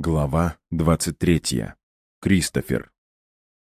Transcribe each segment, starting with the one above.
Глава 23. Кристофер.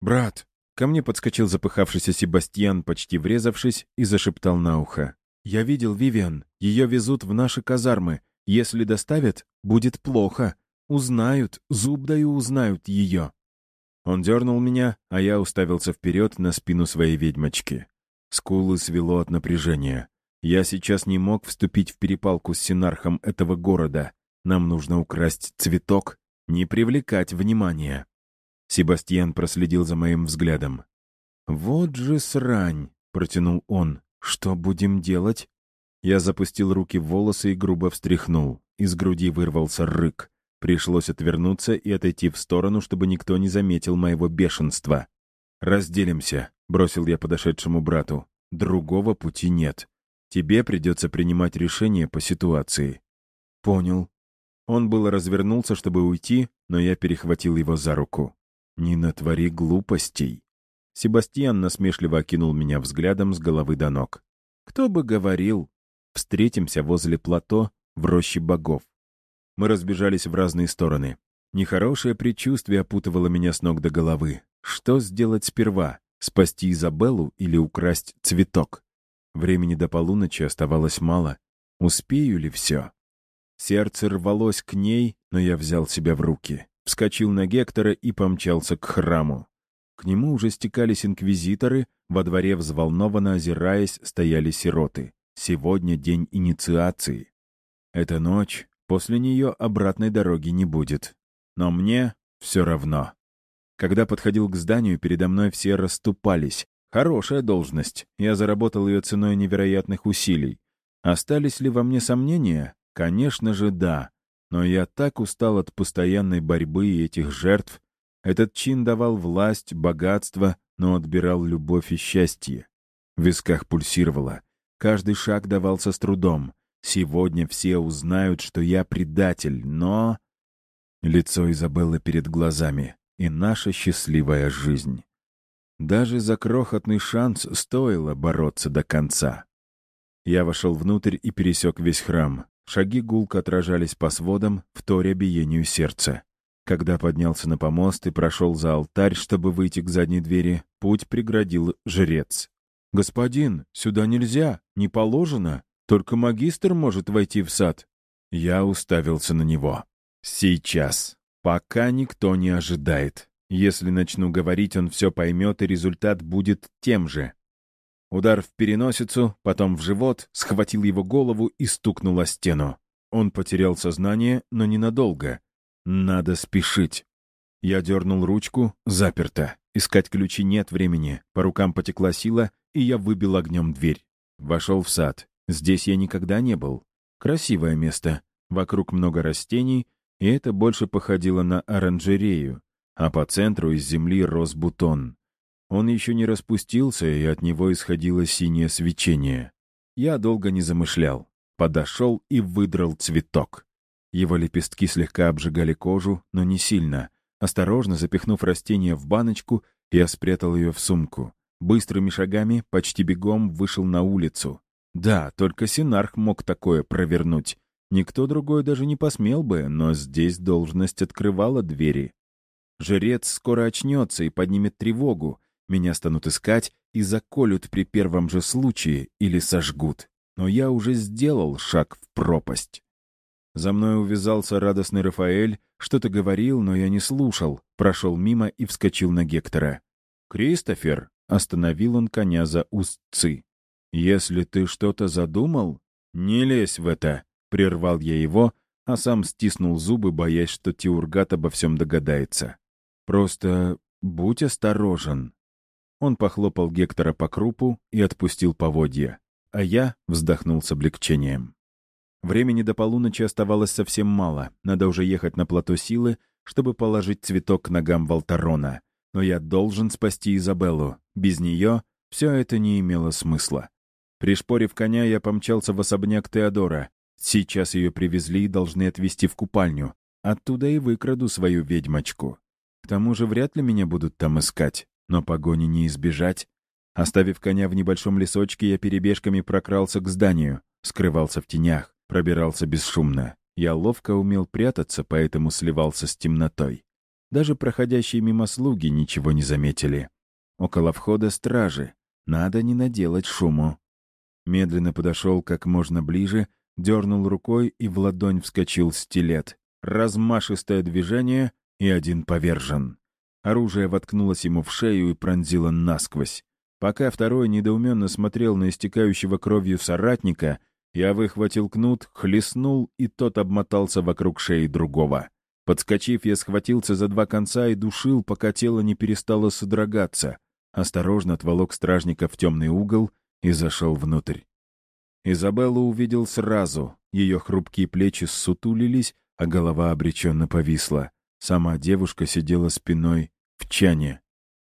«Брат!» Ко мне подскочил запыхавшийся Себастьян, почти врезавшись, и зашептал на ухо. «Я видел Вивиан. Ее везут в наши казармы. Если доставят, будет плохо. Узнают, зуб даю узнают ее». Он дернул меня, а я уставился вперед на спину своей ведьмочки. Скулы свело от напряжения. Я сейчас не мог вступить в перепалку с синархом этого города. Нам нужно украсть цветок, не привлекать внимания. Себастьян проследил за моим взглядом. «Вот же срань!» — протянул он. «Что будем делать?» Я запустил руки в волосы и грубо встряхнул. Из груди вырвался рык. Пришлось отвернуться и отойти в сторону, чтобы никто не заметил моего бешенства. «Разделимся», — бросил я подошедшему брату. «Другого пути нет. Тебе придется принимать решение по ситуации». «Понял», он было развернулся, чтобы уйти, но я перехватил его за руку. «Не натвори глупостей!» Себастьян насмешливо окинул меня взглядом с головы до ног. «Кто бы говорил? Встретимся возле плато в роще богов». Мы разбежались в разные стороны. Нехорошее предчувствие опутывало меня с ног до головы. Что сделать сперва? Спасти Изабеллу или украсть цветок? Времени до полуночи оставалось мало. Успею ли все? Сердце рвалось к ней, но я взял себя в руки. Вскочил на Гектора и помчался к храму. К нему уже стекались инквизиторы, во дворе взволнованно озираясь, стояли сироты. Сегодня день инициации. Эта ночь, после нее обратной дороги не будет. Но мне все равно. Когда подходил к зданию, передо мной все расступались. Хорошая должность. Я заработал ее ценой невероятных усилий. Остались ли во мне сомнения? Конечно же, да. Но я так устал от постоянной борьбы и этих жертв. Этот чин давал власть, богатство, но отбирал любовь и счастье. В висках пульсировало. Каждый шаг давался с трудом. Сегодня все узнают, что я предатель, но... Лицо Изабеллы перед глазами. И наша счастливая жизнь. Даже за крохотный шанс стоило бороться до конца. Я вошел внутрь и пересек весь храм. Шаги гулко отражались по сводам, вторя биению сердца. Когда поднялся на помост и прошел за алтарь, чтобы выйти к задней двери, путь преградил жрец. «Господин, сюда нельзя, не положено. Только магистр может войти в сад». Я уставился на него. «Сейчас. Пока никто не ожидает. Если начну говорить, он все поймет, и результат будет тем же. Удар в переносицу, потом в живот, схватил его голову и стукнул о стену. Он потерял сознание, но ненадолго. Надо спешить. Я дернул ручку, заперто. Искать ключи нет времени. По рукам потекла сила, и я выбил огнем дверь. Вошел в сад. Здесь я никогда не был. Красивое место. Вокруг много растений, и это больше походило на оранжерею. А по центру из земли рос бутон. Он еще не распустился, и от него исходило синее свечение. Я долго не замышлял. Подошел и выдрал цветок. Его лепестки слегка обжигали кожу, но не сильно. Осторожно запихнув растение в баночку, я спрятал ее в сумку. Быстрыми шагами, почти бегом, вышел на улицу. Да, только Синарх мог такое провернуть. Никто другой даже не посмел бы, но здесь должность открывала двери. Жрец скоро очнется и поднимет тревогу, меня станут искать и заколют при первом же случае или сожгут. Но я уже сделал шаг в пропасть. За мной увязался радостный Рафаэль, что-то говорил, но я не слушал, прошел мимо и вскочил на Гектора. «Кристофер!» — остановил он коня за устцы. «Если ты что-то задумал, не лезь в это!» — прервал я его, а сам стиснул зубы, боясь, что Тиургат обо всем догадается. «Просто будь осторожен!» Он похлопал Гектора по крупу и отпустил поводья. А я вздохнул с облегчением. Времени до полуночи оставалось совсем мало. Надо уже ехать на плато силы, чтобы положить цветок к ногам Волтарона. Но я должен спасти Изабеллу. Без нее все это не имело смысла. Пришпорив коня, я помчался в особняк Теодора. Сейчас ее привезли и должны отвезти в купальню. Оттуда и выкраду свою ведьмочку. К тому же вряд ли меня будут там искать. Но погони не избежать. Оставив коня в небольшом лесочке, я перебежками прокрался к зданию, скрывался в тенях, пробирался бесшумно. Я ловко умел прятаться, поэтому сливался с темнотой. Даже проходящие мимо слуги ничего не заметили. Около входа стражи. Надо не наделать шуму. Медленно подошел как можно ближе, дернул рукой, и в ладонь вскочил стилет. Размашистое движение, и один повержен. Оружие воткнулось ему в шею и пронзило насквозь. Пока второй недоуменно смотрел на истекающего кровью соратника, я выхватил кнут, хлестнул, и тот обмотался вокруг шеи другого. Подскочив, я схватился за два конца и душил, пока тело не перестало содрогаться. Осторожно отволок стражника в темный угол и зашел внутрь. Изабеллу увидел сразу. Ее хрупкие плечи ссутулились, а голова обреченно повисла. Сама девушка сидела спиной в чане.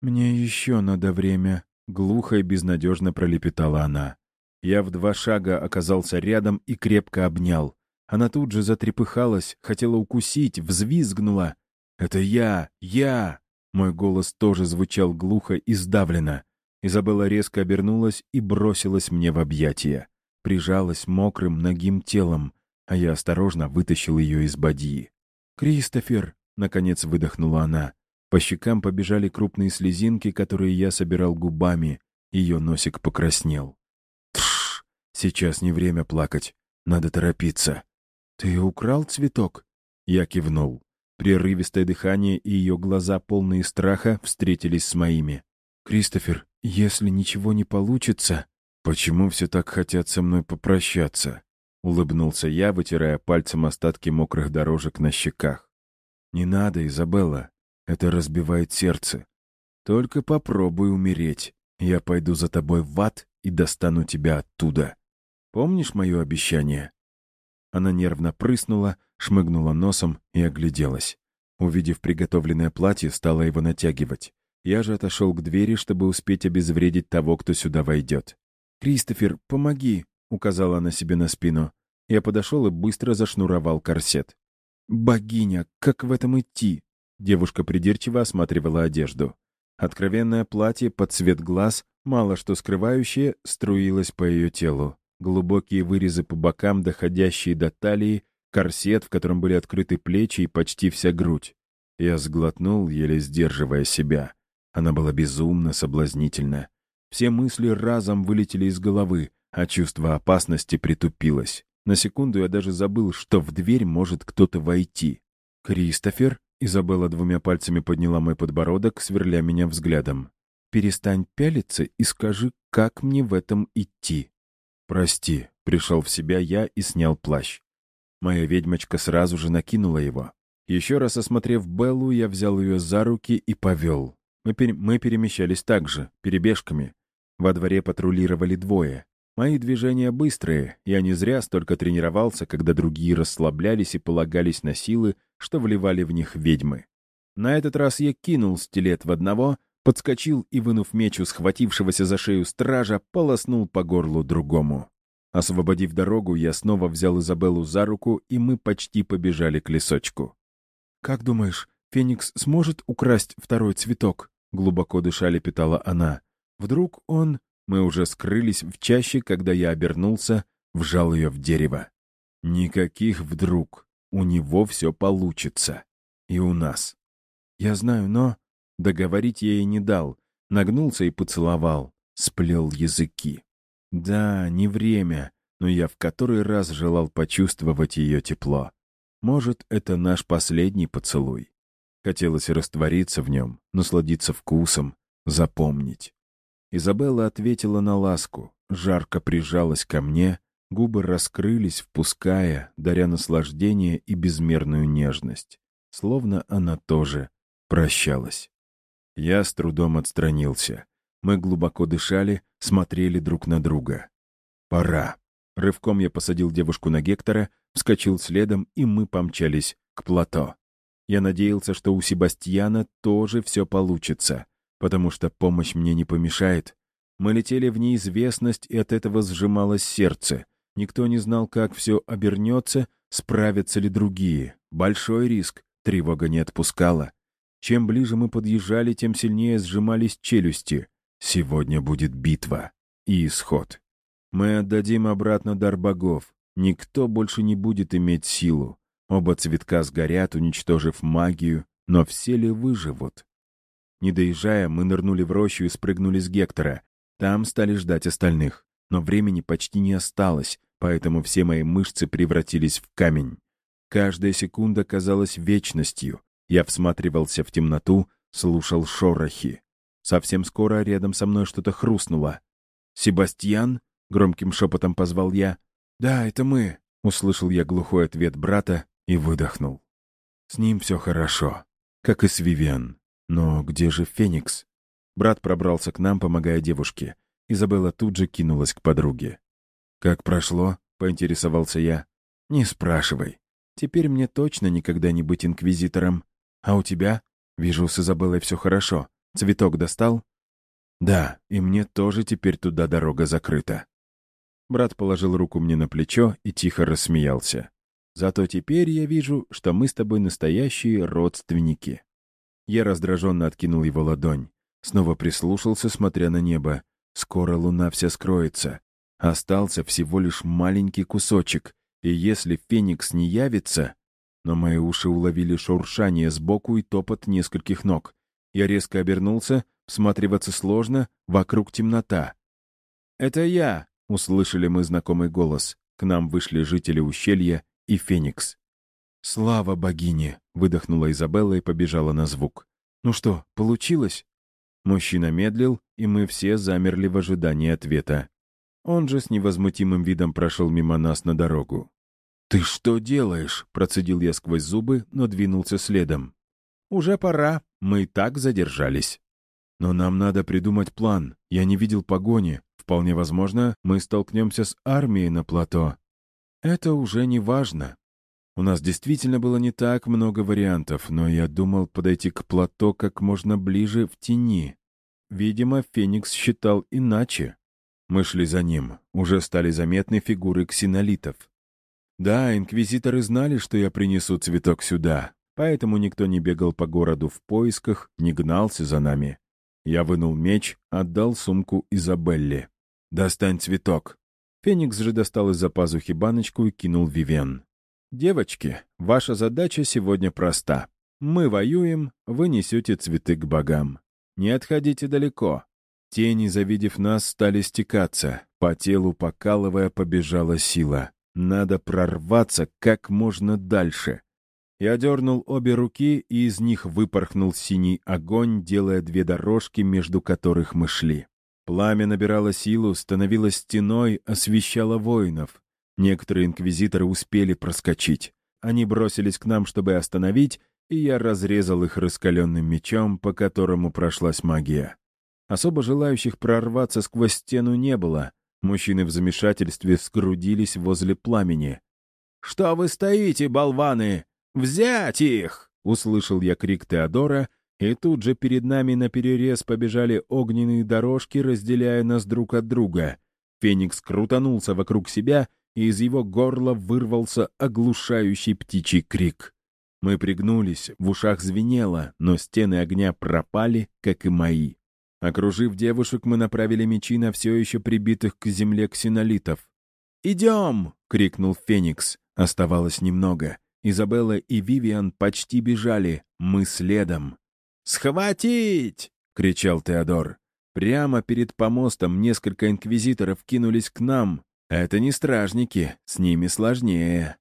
«Мне еще надо время», — глухо и безнадежно пролепетала она. Я в два шага оказался рядом и крепко обнял. Она тут же затрепыхалась, хотела укусить, взвизгнула. «Это я! Я!» Мой голос тоже звучал глухо и сдавленно. Изабелла резко обернулась и бросилась мне в объятия. Прижалась мокрым, ногим телом, а я осторожно вытащил ее из бадьи. «Кристофер!» — наконец выдохнула она. По щекам побежали крупные слезинки, которые я собирал губами. Ее носик покраснел. Тш! Сейчас не время плакать. Надо торопиться. «Ты украл цветок?» Я кивнул. Прерывистое дыхание и ее глаза, полные страха, встретились с моими. «Кристофер, если ничего не получится...» «Почему все так хотят со мной попрощаться?» — улыбнулся я, вытирая пальцем остатки мокрых дорожек на щеках. «Не надо, Изабелла. Это разбивает сердце. Только попробуй умереть. Я пойду за тобой в ад и достану тебя оттуда. Помнишь мое обещание?» Она нервно прыснула, шмыгнула носом и огляделась. Увидев приготовленное платье, стала его натягивать. Я же отошел к двери, чтобы успеть обезвредить того, кто сюда войдет. «Кристофер, помоги!» — указала она себе на спину. Я подошел и быстро зашнуровал корсет. «Богиня, как в этом идти?» Девушка придирчиво осматривала одежду. Откровенное платье под цвет глаз, мало что скрывающее, струилось по ее телу глубокие вырезы по бокам, доходящие до талии, корсет, в котором были открыты плечи и почти вся грудь. Я сглотнул, еле сдерживая себя. Она была безумно соблазнительна. Все мысли разом вылетели из головы, а чувство опасности притупилось. На секунду я даже забыл, что в дверь может кто-то войти. «Кристофер?» — Изабелла двумя пальцами подняла мой подбородок, сверля меня взглядом. «Перестань пялиться и скажи, как мне в этом идти?» «Прости», — пришел в себя я и снял плащ. Моя ведьмочка сразу же накинула его. Еще раз осмотрев Беллу, я взял ее за руки и повел. Мы, пер... мы перемещались так же, перебежками. Во дворе патрулировали двое. Мои движения быстрые, я не зря столько тренировался, когда другие расслаблялись и полагались на силы, что вливали в них ведьмы. На этот раз я кинул стилет в одного, подскочил и, вынув меч у схватившегося за шею стража, полоснул по горлу другому. Освободив дорогу, я снова взял Изабеллу за руку, и мы почти побежали к лесочку. «Как думаешь, Феникс сможет украсть второй цветок?» — глубоко дыша лепетала она. «Вдруг он...» Мы уже скрылись в чаще, когда я обернулся, вжал ее в дерево. «Никаких вдруг. У него все получится. И у нас. Я знаю, но...» Договорить я ей не дал. Нагнулся и поцеловал. Сплел языки. Да, не время, но я в который раз желал почувствовать ее тепло. Может, это наш последний поцелуй. Хотелось раствориться в нем, насладиться вкусом, запомнить. Изабелла ответила на ласку, жарко прижалась ко мне, губы раскрылись, впуская, даря наслаждение и безмерную нежность. Словно она тоже прощалась. Я с трудом отстранился. Мы глубоко дышали, смотрели друг на друга. «Пора». Рывком я посадил девушку на Гектора, вскочил следом, и мы помчались к плато. Я надеялся, что у Себастьяна тоже все получится, потому что помощь мне не помешает. Мы летели в неизвестность, и от этого сжималось сердце. Никто не знал, как все обернется, справятся ли другие. Большой риск, тревога не отпускала. Чем ближе мы подъезжали, тем сильнее сжимались челюсти. Сегодня будет битва и исход. Мы отдадим обратно дар богов. Никто больше не будет иметь силу. Оба цветка сгорят, уничтожив магию, но все ли выживут? Не доезжая, мы нырнули в рощу и спрыгнули с Гектора. Там стали ждать остальных. Но времени почти не осталось, поэтому все мои мышцы превратились в камень. Каждая секунда казалась вечностью. Я всматривался в темноту, слушал шорохи. Совсем скоро рядом со мной что-то хрустнуло. «Себастьян?» — громким шепотом позвал я. «Да, это мы», — услышал я глухой ответ брата и выдохнул. «С ним все хорошо, как и с Вивиан. Но где же Феникс?» Брат пробрался к нам, помогая девушке. Изабелла тут же кинулась к подруге. «Как прошло?» — поинтересовался я. «Не спрашивай. Теперь мне точно никогда не быть инквизитором. А у тебя? Вижу, с Изабеллой все хорошо. Цветок достал?» «Да, и мне тоже теперь туда дорога закрыта». Брат положил руку мне на плечо и тихо рассмеялся. «Зато теперь я вижу, что мы с тобой настоящие родственники». Я раздраженно откинул его ладонь. Снова прислушался, смотря на небо. Скоро луна вся скроется. Остался всего лишь маленький кусочек. И если Феникс не явится... Но мои уши уловили шуршание сбоку и топот нескольких ног. Я резко обернулся, всматриваться сложно, вокруг темнота. «Это я!» — услышали мы знакомый голос. К нам вышли жители ущелья и Феникс. «Слава богине!» — выдохнула Изабелла и побежала на звук. «Ну что, получилось?» Мужчина медлил, и мы все замерли в ожидании ответа. Он же с невозмутимым видом прошел мимо нас на дорогу. «Ты что делаешь?» — процедил я сквозь зубы, но двинулся следом. «Уже пора. Мы и так задержались». «Но нам надо придумать план. Я не видел погони. Вполне возможно, мы столкнемся с армией на плато. Это уже не важно. У нас действительно было не так много вариантов, но я думал подойти к плато как можно ближе в тени. Видимо, Феникс считал иначе. Мы шли за ним. Уже стали заметны фигуры ксенолитов. Да, инквизиторы знали, что я принесу цветок сюда, поэтому никто не бегал по городу в поисках, не гнался за нами. Я вынул меч, отдал сумку Изабелле. «Достань цветок». Феникс же достал из-за пазухи баночку и кинул Вивен. «Девочки, ваша задача сегодня проста. Мы воюем, вы несете цветы к богам. Не отходите далеко». Тени, завидев нас, стали стекаться. По телу, покалывая, побежала сила. Надо прорваться как можно дальше. Я дернул обе руки, и из них выпорхнул синий огонь, делая две дорожки, между которых мы шли. Пламя набирало силу, становилось стеной, освещало воинов. Некоторые инквизиторы успели проскочить. Они бросились к нам, чтобы остановить, и я разрезал их раскаленным мечом, по которому прошлась магия. Особо желающих прорваться сквозь стену не было. Мужчины в замешательстве скрудились возле пламени. «Что вы стоите, болваны? Взять их!» — услышал я крик Теодора, и тут же перед нами на перерез побежали огненные дорожки, разделяя нас друг от друга. Феникс крутанулся вокруг себя, и из его горла вырвался оглушающий птичий крик. Мы пригнулись, в ушах звенело, но стены огня пропали, как и мои. Окружив девушек, мы направили мечи на все еще прибитых к земле ксенолитов. «Идем!» — крикнул Феникс. Оставалось немного. Изабелла и Вивиан почти бежали, мы следом. «Схватить!» — кричал Теодор. Прямо перед помостом несколько инквизиторов кинулись к нам. Это не стражники, с ними сложнее.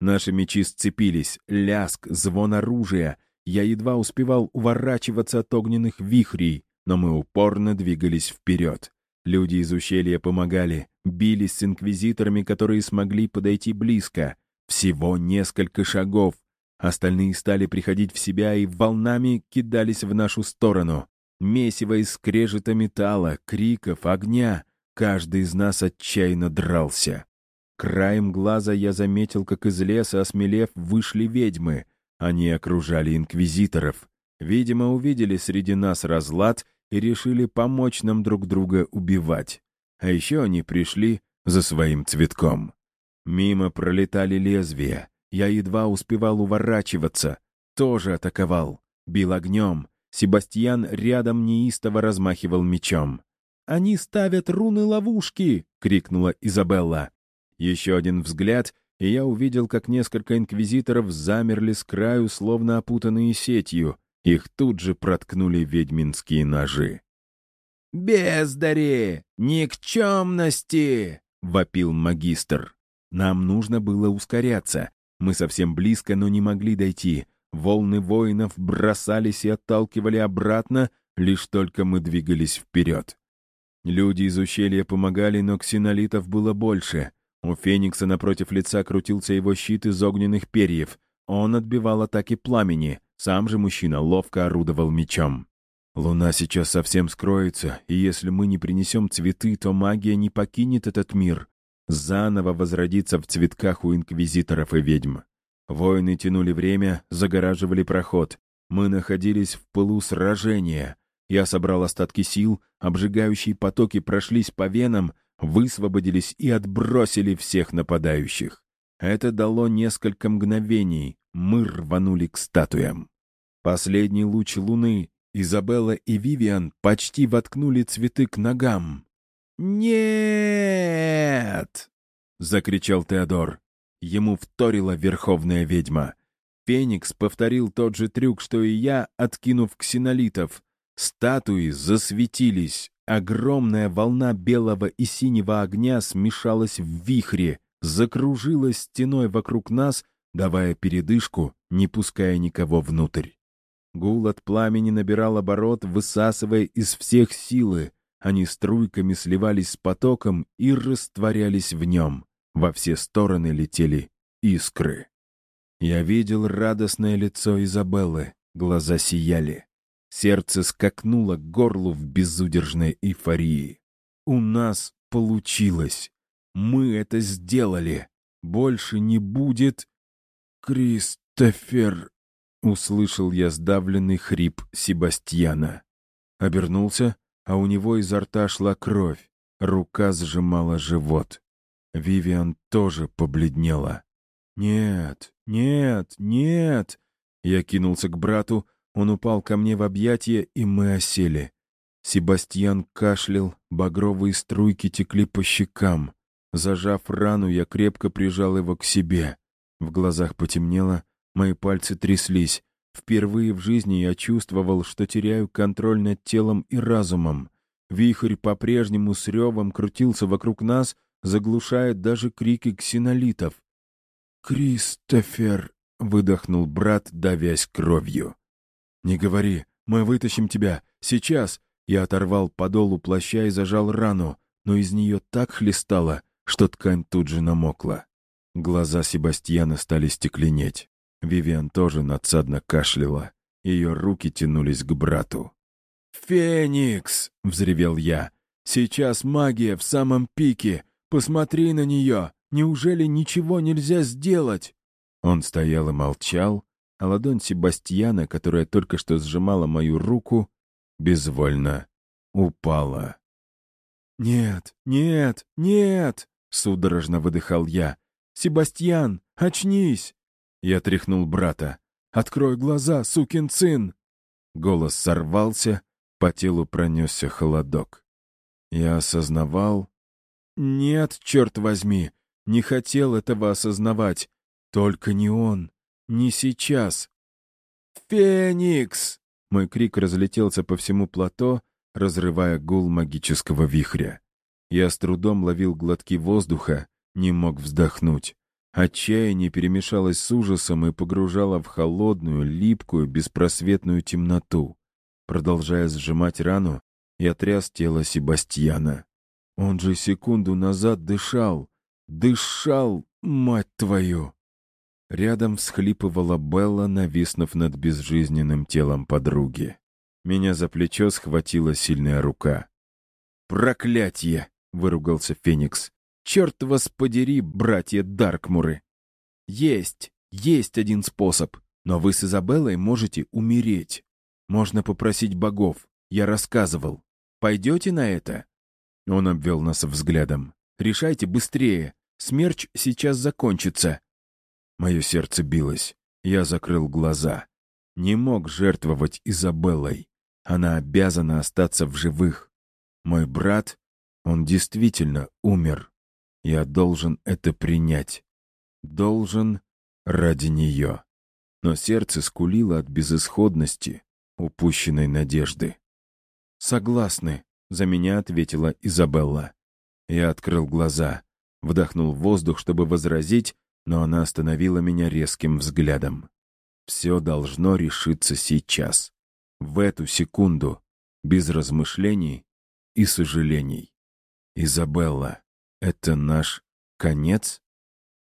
Наши мечи сцепились, ляск, звон оружия. Я едва успевал уворачиваться от огненных вихрей, но мы упорно двигались вперед. Люди из ущелья помогали, бились с инквизиторами, которые смогли подойти близко. Всего несколько шагов, Остальные стали приходить в себя и волнами кидались в нашу сторону. Месиво из скрежета металла, криков, огня. Каждый из нас отчаянно дрался. Краем глаза я заметил, как из леса, осмелев, вышли ведьмы. Они окружали инквизиторов. Видимо, увидели среди нас разлад и решили помочь нам друг друга убивать. А еще они пришли за своим цветком. Мимо пролетали лезвия. Я едва успевал уворачиваться. Тоже атаковал. Бил огнем. Себастьян рядом неистово размахивал мечом. «Они ставят руны-ловушки!» — крикнула Изабелла. Еще один взгляд, и я увидел, как несколько инквизиторов замерли с краю, словно опутанные сетью. Их тут же проткнули ведьминские ножи. «Бездари! Никчемности!» — вопил магистр. Нам нужно было ускоряться. Мы совсем близко, но не могли дойти. Волны воинов бросались и отталкивали обратно, лишь только мы двигались вперед. Люди из ущелья помогали, но ксенолитов было больше. У Феникса напротив лица крутился его щит из огненных перьев. Он отбивал атаки пламени, сам же мужчина ловко орудовал мечом. Луна сейчас совсем скроется, и если мы не принесем цветы, то магия не покинет этот мир. Заново возродится в цветках у инквизиторов и ведьм. Воины тянули время, загораживали проход. Мы находились в пылу сражения. Я собрал остатки сил, обжигающие потоки прошлись по венам, высвободились и отбросили всех нападающих. Это дало несколько мгновений. Мы рванули к статуям. Последний луч луны, Изабелла и Вивиан почти воткнули цветы к ногам. «Нет!» — закричал Теодор. Ему вторила верховная ведьма. Феникс повторил тот же трюк, что и я, откинув ксенолитов. Статуи засветились. Огромная волна белого и синего огня смешалась в вихре, закружилась стеной вокруг нас, давая передышку, не пуская никого внутрь. Гул от пламени набирал оборот, высасывая из всех силы. Они струйками сливались с потоком и растворялись в нем. Во все стороны летели искры. Я видел радостное лицо Изабеллы, глаза сияли. Сердце скакнуло к горлу в безудержной эйфории. «У нас получилось! Мы это сделали! Больше не будет...» «Кристофер!» — услышал я сдавленный хрип Себастьяна. Обернулся, а у него изо рта шла кровь. Рука сжимала живот. Вивиан тоже побледнела. «Нет, нет, нет!» Я кинулся к брату, он упал ко мне в объятия, и мы осели. Себастьян кашлял, багровые струйки текли по щекам. Зажав рану, я крепко прижал его к себе. В глазах потемнело, мои пальцы тряслись. Впервые в жизни я чувствовал, что теряю контроль над телом и разумом. Вихрь по-прежнему с ревом крутился вокруг нас, заглушая даже крики ксенолитов. «Кристофер!» — выдохнул брат, давясь кровью. «Не говори, мы вытащим тебя, сейчас!» Я оторвал подолу плаща и зажал рану, но из нее так хлестало, что ткань тут же намокла. Глаза Себастьяна стали стекленеть. Вивиан тоже надсадно кашляла. Ее руки тянулись к брату. «Феникс!» — взревел я. «Сейчас магия в самом пике! Посмотри на нее! Неужели ничего нельзя сделать?» Он стоял и молчал, а ладонь Себастьяна, которая только что сжимала мою руку, безвольно упала. «Нет, нет, нет!» — судорожно выдыхал я. «Себастьян, очнись!» Я тряхнул брата. «Открой глаза, сукин сын!» Голос сорвался, по телу пронесся холодок. Я осознавал... Нет, черт возьми, не хотел этого осознавать. Только не он. Не сейчас. «Феникс!» Мой крик разлетелся по всему плато, разрывая гул магического вихря. Я с трудом ловил глотки воздуха, не мог вздохнуть. Отчаяние перемешалось с ужасом и погружало в холодную, липкую, беспросветную темноту. Продолжая сжимать рану, я тряс тело Себастьяна. Он же секунду назад дышал. Дышал, мать твою! Рядом всхлипывала Белла, нависнув над безжизненным телом подруги. Меня за плечо схватила сильная рука. «Проклятье!» — выругался Феникс. «Черт вас подери, братья Даркмуры!» «Есть, есть один способ, но вы с Изабеллой можете умереть. Можно попросить богов, я рассказывал. Пойдете на это?» Он обвел нас взглядом. «Решайте быстрее, смерч сейчас закончится. Мое сердце билось. Я закрыл глаза. Не мог жертвовать Изабеллой. Она обязана остаться в живых. Мой брат, он действительно умер. Я должен это принять. Должен ради нее. Но сердце скулило от безысходности, упущенной надежды. «Согласны», — за меня ответила Изабелла. Я открыл глаза, вдохнул воздух, чтобы возразить, но она остановила меня резким взглядом. Все должно решиться сейчас, в эту секунду, без размышлений и сожалений. «Изабелла, это наш конец?»